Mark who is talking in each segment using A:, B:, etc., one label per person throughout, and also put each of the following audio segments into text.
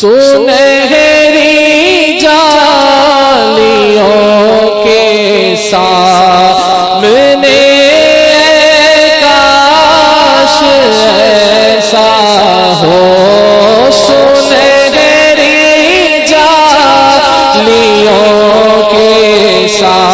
A: سنہری جالیوں کے سامنے کاش ایسا ہو۔ سنہری جالیوں کے سامنے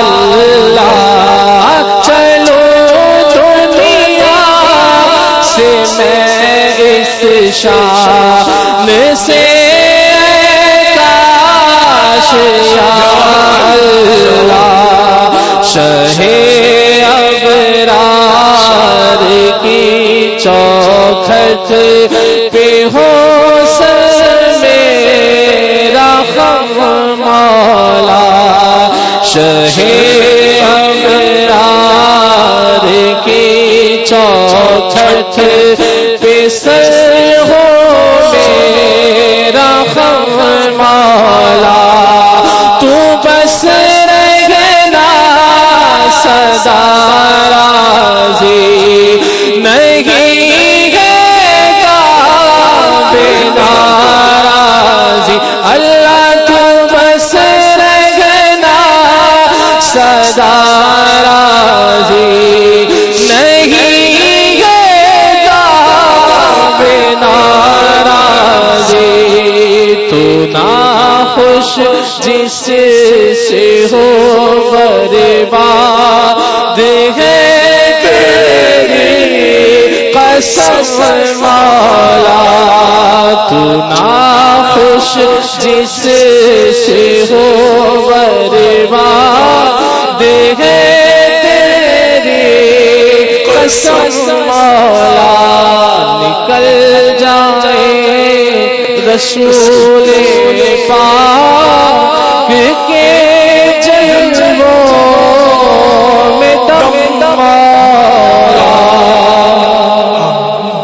A: میں اس شام سے کاش یا اللہ شہ ابرار کی چوکھٹ پہ ہو کی چوکھٹ پہ سر ہو میرا خم مالا تو بس رہنا سدا راضی۔ نہیں گا بنا راضی اللہ تو بس رہنا سدا خوش جس سے ہو برباد ہے تیری قسم مالا تو نا خوش جس سے ہو مولا نکل جائے رسول پاک کے